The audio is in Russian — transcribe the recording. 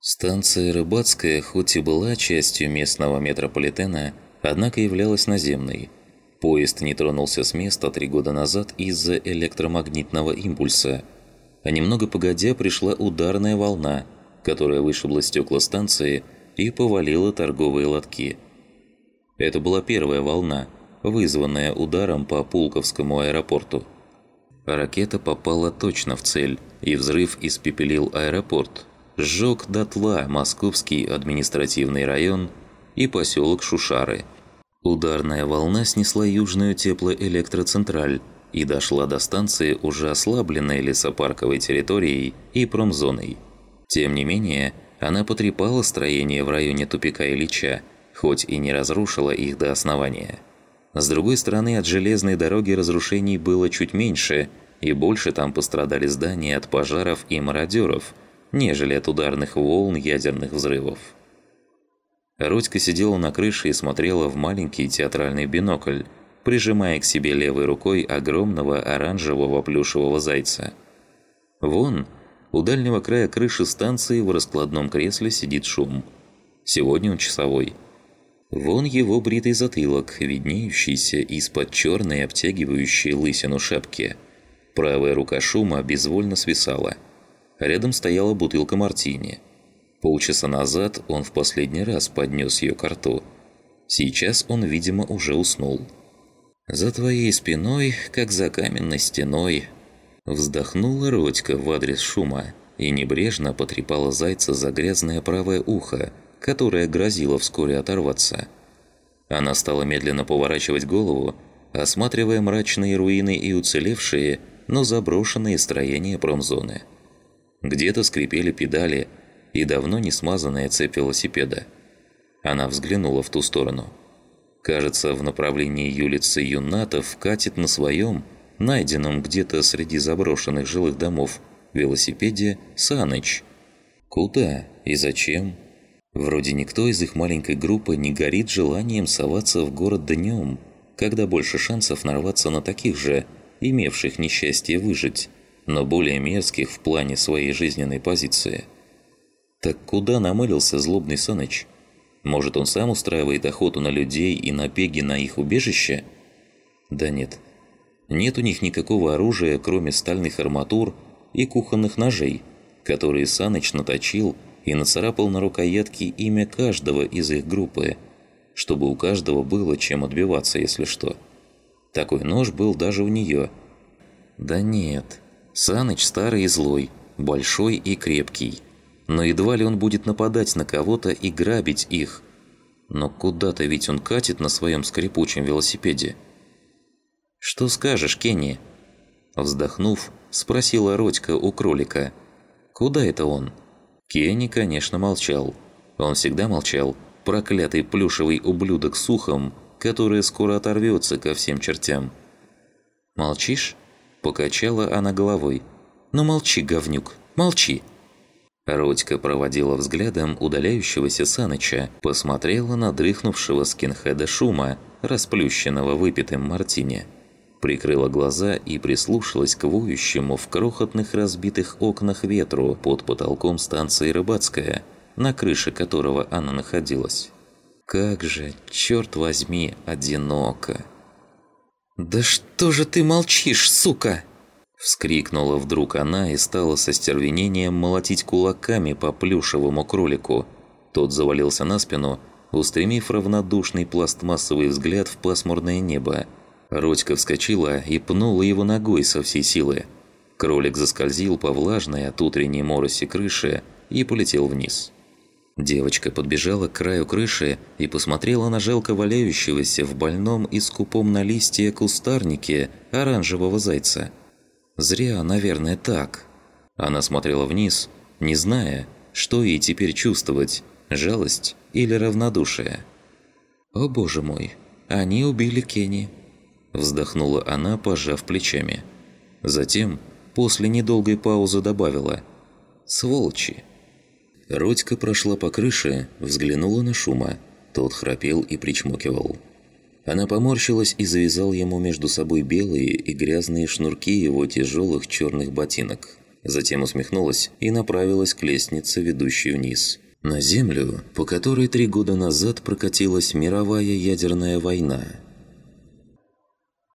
Станция Рыбацкая хоть и была частью местного метрополитена, однако являлась наземной. Поезд не тронулся с места три года назад из-за электромагнитного импульса. А немного погодя пришла ударная волна, которая вышибла стекла станции и повалила торговые лотки. Это была первая волна, вызванная ударом по Пулковскому аэропорту. Ракета попала точно в цель, и взрыв испепелил аэропорт, сжег дотла Московский административный район и поселок Шушары. Ударная волна снесла южную теплоэлектроцентраль и дошла до станции уже ослабленной лесопарковой территорией и промзоной. Тем не менее, она потрепала строение в районе тупика Ильича, хоть и не разрушила их до основания. С другой стороны, от железной дороги разрушений было чуть меньше, и больше там пострадали здания от пожаров и мародеров, нежели от ударных волн ядерных взрывов. Родька сидела на крыше и смотрела в маленький театральный бинокль, прижимая к себе левой рукой огромного оранжевого плюшевого зайца. Вон, у дальнего края крыши станции в раскладном кресле сидит шум. Сегодня он часовой – Вон его бритый затылок, виднеющийся из-под черной обтягивающей лысину шапки. Правая рука шума безвольно свисала. Рядом стояла бутылка мартини. Полчаса назад он в последний раз поднес ее к рту. Сейчас он, видимо, уже уснул. «За твоей спиной, как за каменной стеной», вздохнула Родька в адрес шума и небрежно потрепала зайца за грязное правое ухо, которая грозила вскоре оторваться. Она стала медленно поворачивать голову, осматривая мрачные руины и уцелевшие, но заброшенные строения промзоны. Где-то скрипели педали и давно не смазанная цепь велосипеда. Она взглянула в ту сторону. Кажется, в направлении улицы Юнатов катит на своем, найденном где-то среди заброшенных жилых домов, велосипеде Саныч. Куда и зачем? Вроде никто из их маленькой группы не горит желанием соваться в город днем, когда больше шансов нарваться на таких же, имевших несчастье выжить, но более мерзких в плане своей жизненной позиции. Так куда намылился злобный Саныч? Может, он сам устраивает охоту на людей и набеги на их убежище? Да нет. Нет у них никакого оружия, кроме стальных арматур и кухонных ножей, которые Саныч наточил и нацарапал на рукоятке имя каждого из их группы, чтобы у каждого было чем отбиваться, если что. Такой нож был даже у нее. Да нет, Саныч старый и злой, большой и крепкий. Но едва ли он будет нападать на кого-то и грабить их. Но куда-то ведь он катит на своем скрипучем велосипеде. «Что скажешь, Кенни?» Вздохнув, спросила Родька у кролика. «Куда это он?» Кенни, конечно, молчал. Он всегда молчал, проклятый плюшевый ублюдок с ухом, который скоро оторвется ко всем чертям. «Молчишь?» – покачала она головой. «Ну молчи, говнюк, молчи!» Родька проводила взглядом удаляющегося Саныча, посмотрела на дрыхнувшего скинхеда Шума, расплющенного выпитым мартине прикрыла глаза и прислушалась к воющему в крохотных разбитых окнах ветру под потолком станции Рыбацкая, на крыше которого она находилась. Как же, черт возьми, одиноко. «Да что же ты молчишь, сука?» Вскрикнула вдруг она и стала со стервенением молотить кулаками по плюшевому кролику. Тот завалился на спину, устремив равнодушный пластмассовый взгляд в пасмурное небо, Родька вскочила и пнула его ногой со всей силы. Кролик заскользил по влажной от утренней мороси крыше и полетел вниз. Девочка подбежала к краю крыши и посмотрела на жалко валяющегося в больном и скупом на листья кустарнике оранжевого зайца. Зря, наверное, так. Она смотрела вниз, не зная, что ей теперь чувствовать – жалость или равнодушие. «О боже мой, они убили Кенни!» Вздохнула она, пожав плечами. Затем, после недолгой паузы, добавила «Сволочи!». Родька прошла по крыше, взглянула на шума. Тот храпел и причмокивал. Она поморщилась и завязал ему между собой белые и грязные шнурки его тяжелых черных ботинок. затем усмехнулась и направилась к лестнице, ведущей вниз. На Землю, по которой три года назад прокатилась мировая ядерная война –